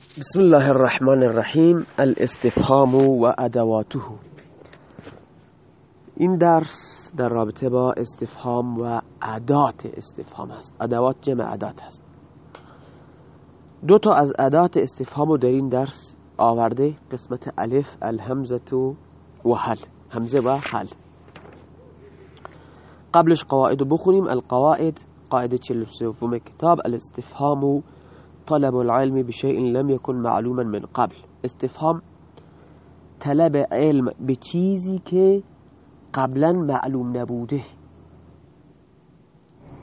بسم الله الرحمن الرحیم. الاستفهام و ادواته. این درس در رابطه با استفهام و ادات استفهام است ادوات جمع ادات هست. دو تا از ادات استفهام در این درس آورده قسمت الف الهمزه و حل. همزه و حل. قبلش قواعد بخونیم. القواعد قاعده 43 کتاب. الاستفهام طلب العلم بشيء لم يكن معلوما من قبل. استفهام طلب علم به چیزی که قبلا معلوم نبوده.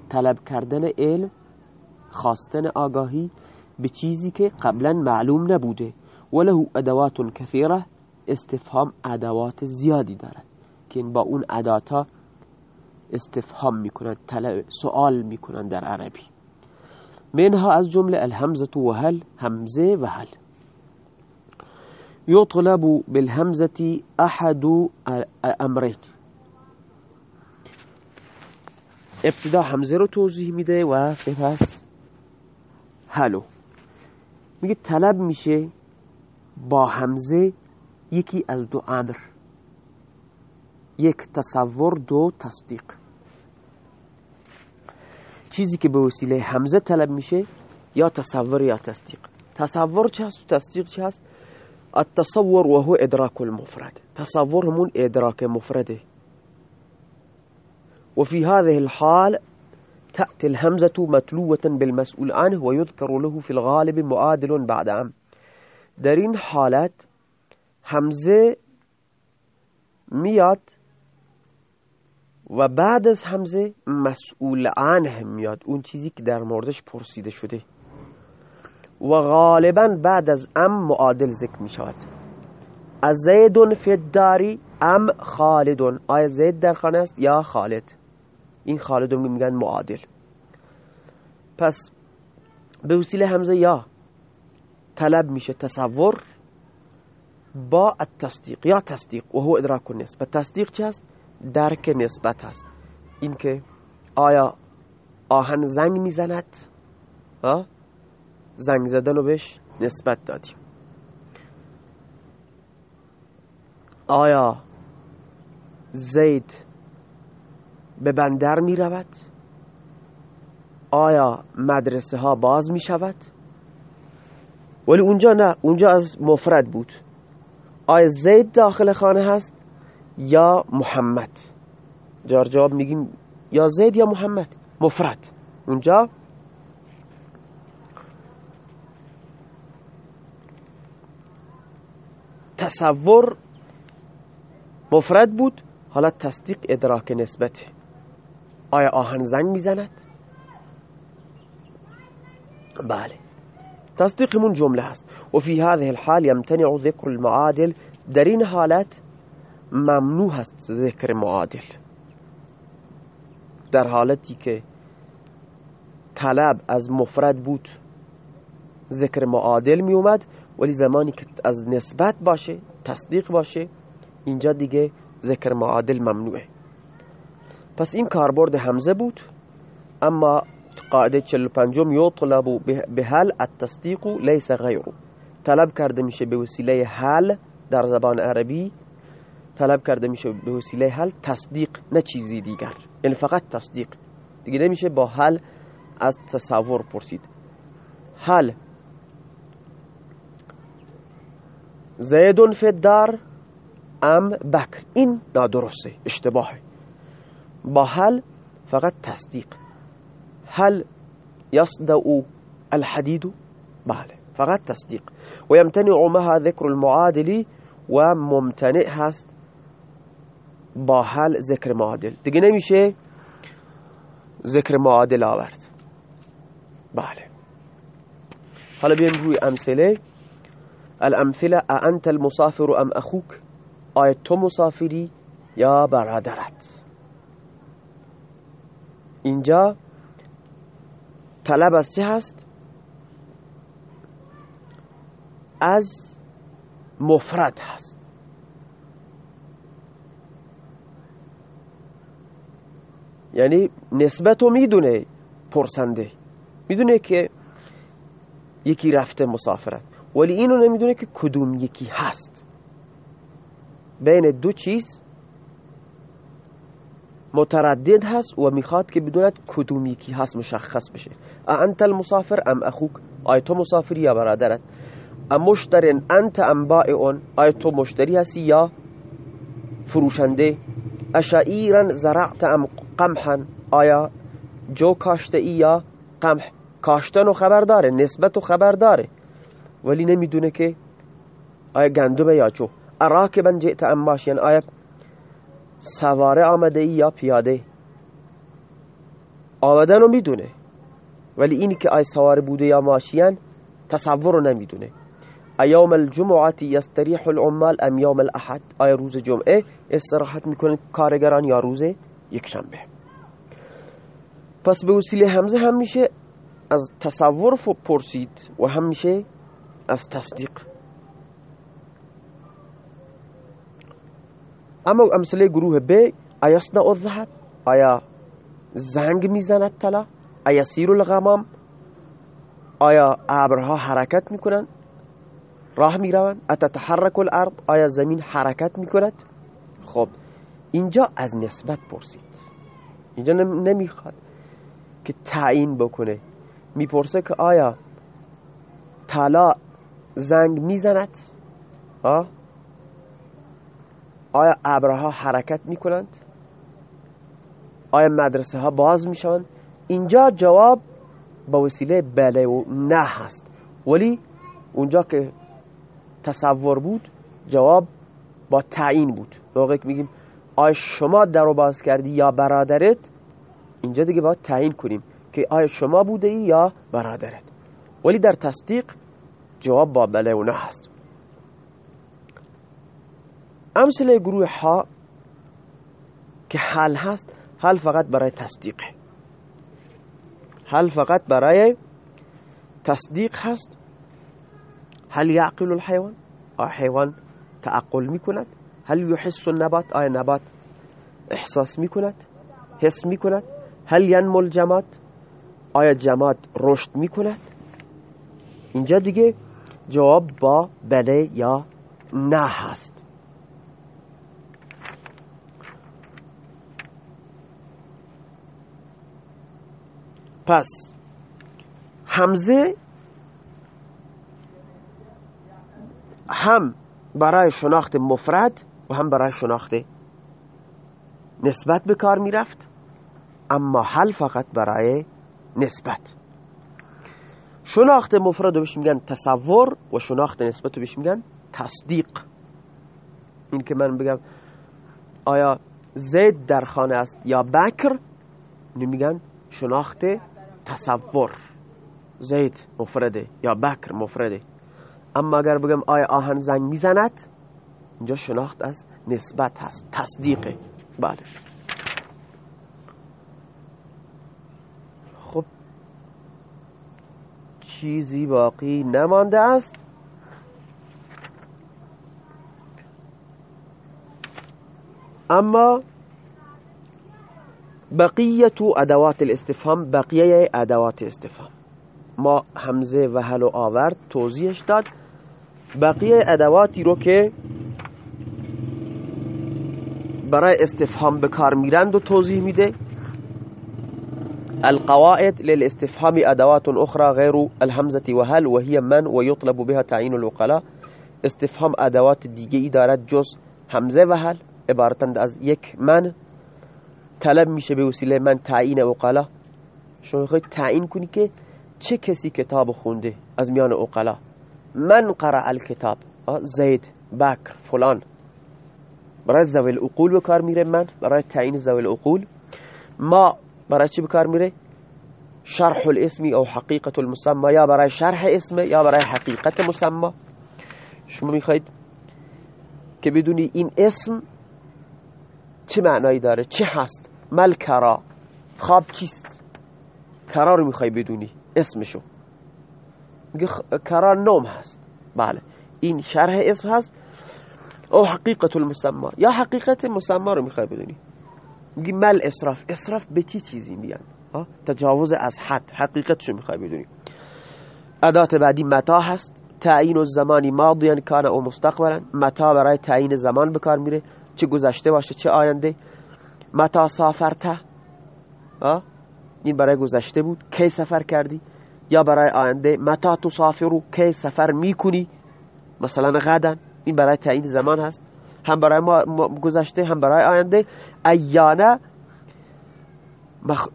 طلب کردن علم خواستن آگاهی به چیزی که قبلا معلوم نبوده. وله ادوات کثیره استفهام ادوات زیادی دارد که با اون اداتا استفهام می‌کنند سوال می‌کنند در عربی. منها از جمله الهمزة و هل همزه و هل. يطلب بالهمزة احد امرين ابتدا همزه رو توضیح میده و سپس هلو. میگه طلب میشه با همزه یکی از دو امر. یک تصور دو تصدیق. چیزی که به وسیله همزه طلب میشه یا تصور یا تصدیق. تصور چه هست و تصدیق چه هست؟ التصور وهو ادراك المفرد. تصور همون ادراك مفرده. وفي هذه الحال تأتي الهمزة متلوة بالمسؤول عنه ويذكر له في الغالب معادل بعد عم در این حالت همزه میاد و بعد از همزه مسئول عنه میاد. اون چیزی که در موردش پرسیده شده. و غالبا بعد از ام معادل ذکر می شود از زیدون فی الداری ام خالدون. آیا زید در خانه است یا خالد؟ این خالدون میگن معادل. پس به وسیله همزه یا طلب میشه تصور با التصدیق یا تصدیق. و هو ادراک النسبه تصدیق چه است؟ درک نسبت هست اینکه آیا آهن زنگ می‌زند؟ زنگ زدن رو بهش نسبت دادیم. آیا زید به بندر می رود آیا مدرسه ها باز می شود ولی اونجا نه اونجا از مفرد بود. آیا زید داخل خانه هست؟ یا محمد. جار جواب میگیم یا زید یا محمد. مفرد. اونجا تصور مفرد بود. حالا تصدیق ادراک نسبته. آیا آهن زنگ می‌زند؟ بله. تصدیقمون جمله هست. و فی هذه الحال يمتنع ذکر المعادل. در این حالت ممنوع هست ذکر معادل. در حالتی که طلب از مفرد بود ذکر معادل می اومد ولی زمانی که از نسبت باشه تصدیق باشه اینجا دیگه ذکر معادل ممنوعه. پس این کاربرد همزه بود اما قاعده 45 یطلب به هل التصدیق لیس غیره. طلب کرده میشه به وسیله حل در زبان عربی طلب کرده میشه به وسیله حل تصدیق نه چیزی دیگر. یعنی فقط تصدیق. دیگه نمیشه با حل از تصور پرسید. حل. زیدون فی ام بکر این نادرسته اشتباهه. با حل فقط تصدیق. هل يصدأ الحديد بله فقط تصدیق. و یمتنع معها ذکر المعادلی و ممتنع هست با حل ذکر معادل. دیگه نمیشه ذکر معادل آورد. بله. حالا بیایم روی امثله. الامثله انت المسافر ام اخوک آیا تو مسافری یا برادرت؟ اینجا طلب از چه هست؟ از مفرد هست. یعنی نسبت رو می‌دونه پرسنده. می‌دونه که یکی رفته مسافرت. ولی اینو نمی‌دونه که کدوم یکی هست. بین دو چیز متردد هست و می‌خواد که بدونه کدوم یکی هست مشخص بشه. انت المسافر ام اخوک؟ آیا تو مسافری یا برادرت؟ امشتر انت ام بائع؟ آیا تو مشتری هستی یا فروشنده؟ اشعیرا زرعت ام قمحا؟ آیا جو کاشته ای یا قمح کاشتن و خبر داره نسبت و خبر داره ولی نمی‌دونه که آیا گندمه یا چو؟ اراکبا جئت ام ماشین آیا سواره آمده ای یا پیاده؟ آمدن رو می‌دونه ولی اینی که آی سواره بوده یا ماشین تصور رو نمی‌دونه. ایام الجمعه یستریح العمال ام یوم الاحد آیا روز جمعه استراحت می‌کنه کارگران یا روز یک شنبه پس به وسیله همزه هم میشه از تصور پرسید و هم میشه از تصدیق. اما امثله گروه ب ایسنا الذهب آیا زنگ می‌زند طلا؟ آیا سیر الغمام؟ آیا ابرها حرکت می‌کنن راه می‌روند. اتتحرک الارض آیا زمین حرکت می‌کند؟ خب اینجا از نسبت پرسید. اینجا نمی‌خواد که تعیین بکنه. می‌پرسه که آیا طلا زنگ می‌زند؟ آه آیا ابرها حرکت می‌کنند؟ آیا مدرسه ها باز می‌شوند؟ اینجا جواب با وسیله بله و نه هست. ولی اونجا که تصور بود جواب با تعیین بود. موقعی که میگیم آیا شما در باز کردی یا برادرت؟ اینجا دیگه باید تعیین کنیم که آیا شما بوده ای یا برادرت. ولی در تصدیق جواب با بله و نه هست. امثله گروه ها که حل هست حل فقط برای تصدیقه حل فقط برای تصدیق هست. هل یعقل الحیوان آیا حیوان تعقل می‌کند. هل یحس النبات؟ آیا نبات احساس می‌کند. حس می‌کند. هل ینمو الجماد؟ آیا جماد رشد می‌کند؟ اینجا جواب با بله یا نه هست. پس همزه هم برای شناخت مفرد و هم برای شناخت نسبت به کار می‌رفت اما حل فقط برای نسبت. شناخت مفرد رو بهش میگن تصور و شناخت نسبت رو بهش میگن تصدیق. این که من بگم آیا زید در خانه است یا بکر؟ میگن شناخت تصور. زید مفرده یا بکر مفرده. اما اگر بگم آیا آهن زنگ می‌زند اینجا شناخت از نسبت هست تصدیقه بله. خب چیزی باقی نمانده است. اما بقیت ادوات الاستفهام بقیه ادوات استفهام ما همزه و هل و آورد توضیحش داد. بقیه ادواتی رو که برای استفهام به کار میرند و توضیح میده. القواعد للاستفهام ادوات اخرى غير الهمزه وهل وهي من ويطلب بها تعيين العقلاء استفهام ادوات دیگه ای دارد جز همزه و هل عبارتند از یک من. طلب میشه به وسیله من تعیین اقلا شما می‌خواید تعیین کنی که چه کسی کتاب خونده از میان اقلا من قرأ الکتاب زید بکر فلان. برای زوی الاقول به کار میره من؟ برای تعیین زوی الاقول ما برای چی به کار میره؟ شرح الاسمی او حقیقت المسمى یا برای شرح اسم یا برای حقیقت مسمى؟ شما می‌خواید که بدونی این اسم چه معنایی داره؟ چه هست؟ مل کرا. خواب چیست؟ کرا رو می‌خوای بدونی اسمشو. میگه کرا نوم هست. بله. این شرح اسم هست. او حقیقت المسمى یا حقیقت مسمى رو می‌خوای بدونی. میگی مل اسراف. اسراف به چی چیزی میگن؟ تجاوز از حد. حقیقتشو می‌خوای بدونی. ادات بعدی متا هست. تعیین الزمانی ماضیا کان او مستقبلا. متا برای تعیین زمان بکار میره. چه گذشته باشه چه آینده. متا سافرته. این برای گذشته بود. کی سفر کردی؟ یا برای آینده متا تسافرو کی سفر می‌کنی؟ مثلا غدا. این برای تعیین زمان هست. هم برای ما گذشته هم برای آینده. ایانه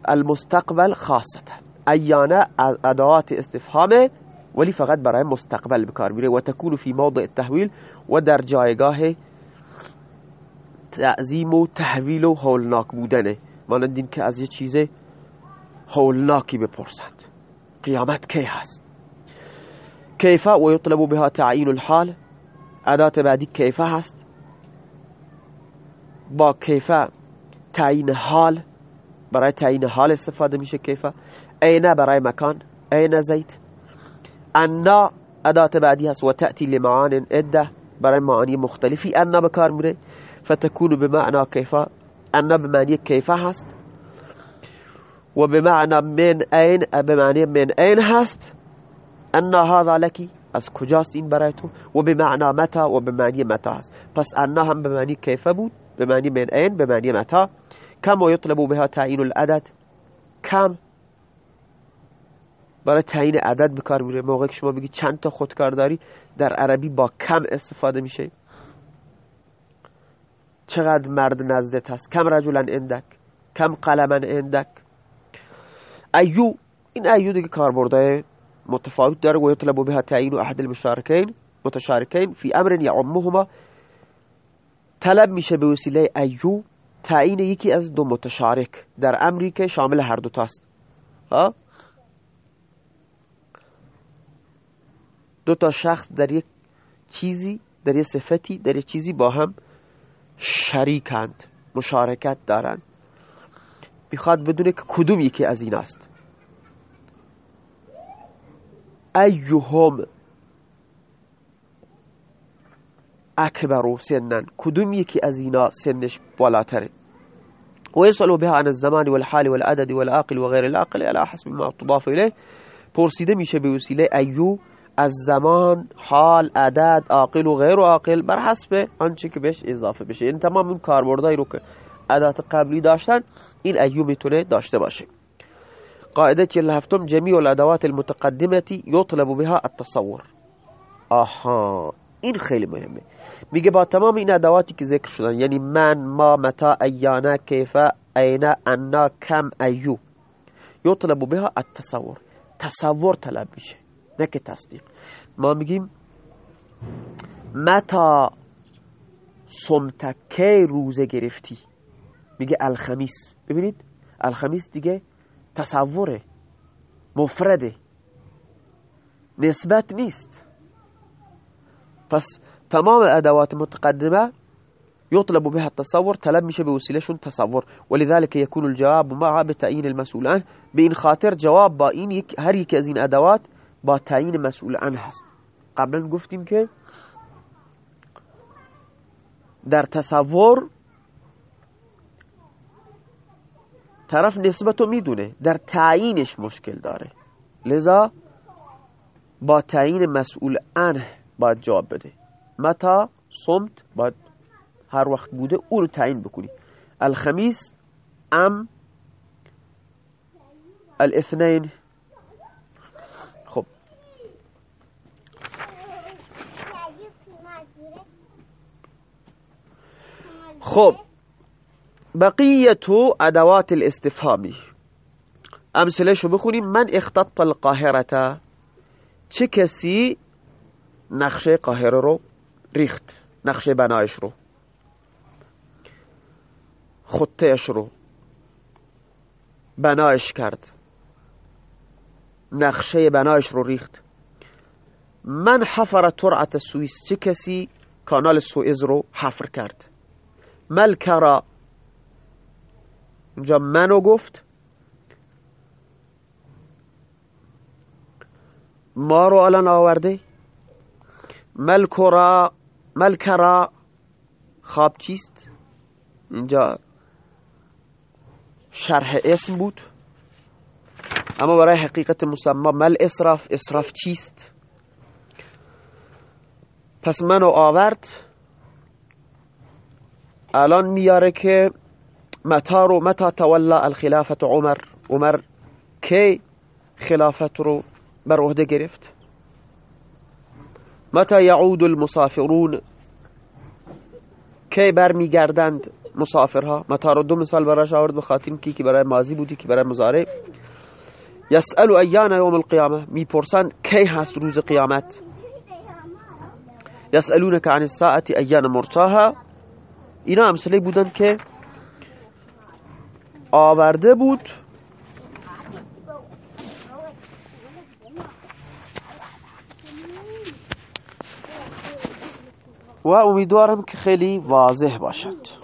المستقبل خاصتا ایانه ادوات استفهامه ولی فقط برای مستقبل بکار میره. و تکون فی موضع التحویل و در جایگاه تعظیم و تحویل و هولناک بودنه مانند این که از یه چیز هولناکی بپرسند قیامت کی هست کیفه و یطلب بها تعیین الحال؟ ادات بعدی کیفه هست؟ با کیفه تعیین حال؟ برای تعیین حال استفاده میشه کیفه اینه برای مکان؟ اینه زید أنا ادات بعدی هست و تأتی لمعان عدة برای معانی مختلفی. أنا بکار میره فتكون بمعنى كيف أنا بمعنی کیفه هست؟ و بمعنى من این بمعنی من این هست. انا هذا لکی؟ از کجاست این برای تو؟ و بمعنى متا و بمعنی متا هست. پس انا هم بمعنی کیفه بود؟ بمعنی من این بمعنی متا کم و یطلب بها تعیین العدد؟ کم. برای تعیین عدد بکار میره. موقع که شما بگی چند تا خودکار داری در عربی با کم استفاده میشه. چقدر مرد نزدت هست؟ کم رجلا عندک کم قلما عندک ایو این ایو دیگه کاربردهای متفاوت داره و یطلب بها تعیین احد المشارکین متشارکین فی امر یعمهما طلب میشه به وسیله ایو تعیین یکی از دو متشارک در امری که شامل هر دو تاست ها؟ دو تا شخص در یک چیزی در یک صفتی در یک چیزی با هم شریکند مشارکت دارند. می‌خواد بدونه که کدوم یکی از این است ایهم اکبرو سنن. کدوم یکی از اینا سنش بالاتره؟ ويسأل بها عن الزمان والحال والعدد والعاقل وغير العاقل على حسب ما تضاف إليه. پرسیده میشه به وسیله ایو از زمان حال عدد عاقل و غیر عاقل بر حسب آنچه که بهش اضافه بشه. این تمام این کاربردهایی رو که ادات قبلی داشتن این ایو می‌تونه داشته باشه. قاعده 47 جميع الادوات المتقدمه يطلب بها التصور. آها این خیلی مهمه. میگه با تمام این ادواتی که ذکر شدن یعنی من ما متا ایانا کیفه اینا انا کم ایو یطلب بها التصور. تصور طلب میشه نه که تصدیق. ما میگیم متا سمتکه روزه گرفتی؟ میگه الخمیس. ببینید الخمیس دیگه تصوره مفرده. نسبت نیست. پس تمام ادوات متقدمه يطلب بها التصور طلب میشه به وسیلهشون تصور. ولذلك يكون الجواب معها بتعيين المسؤولان به این خاطر جواب با این هر یک از این ادوات با تعیین مسئول عنه هست. قبلا گفتیم که در تصور طرف نسبت رو می‌دونه. در تعیینش مشکل داره. لذا با تعیین مسئول عنه باید جواب بده. متا صمت باید هر وقت بوده او رو تعیین بکنی. الخمیس ام الاثنین. خب. بقیتو ادوات الاستفهامی امثلشو بخونیم من اختط القاهرة؟ چه کسی نقشه قاهره رو ریخت؟ نقشه بنایش رو. خطهش رو. بنایش کرد. نقشه بنایش رو ریخت. من حفر ترعت سوئیس. چه کسی کانال سوئز رو حفر کرد؟ ملکرا اینجا منو گفت ما رو الان آورده؟ ملکرا ملکرا خواب چیست؟ اینجا شرح اسم بود. اما برای حقیقت مسمى مل اسراف اسراف چیست؟ پس منو آورد. الان میاره که متا رو متا تولا الخلافت عمر؟ عمر کی خلافت رو بر عهدة گرفت؟ متا یعود المسافرون؟ کی برمیگردند مسافرها؟ متا رو دو مثال براش آورد بخاطر کی که برای ماضی بودی که برای مزاره یسأل ایان یوم القیامة؟ میپرسند کی هست روز قیامت؟ یسألونک عن الساعت ایان مرساها؟ اینا امثله بودن که آورده بود. و امیدوارم که خیلی واضح باشد.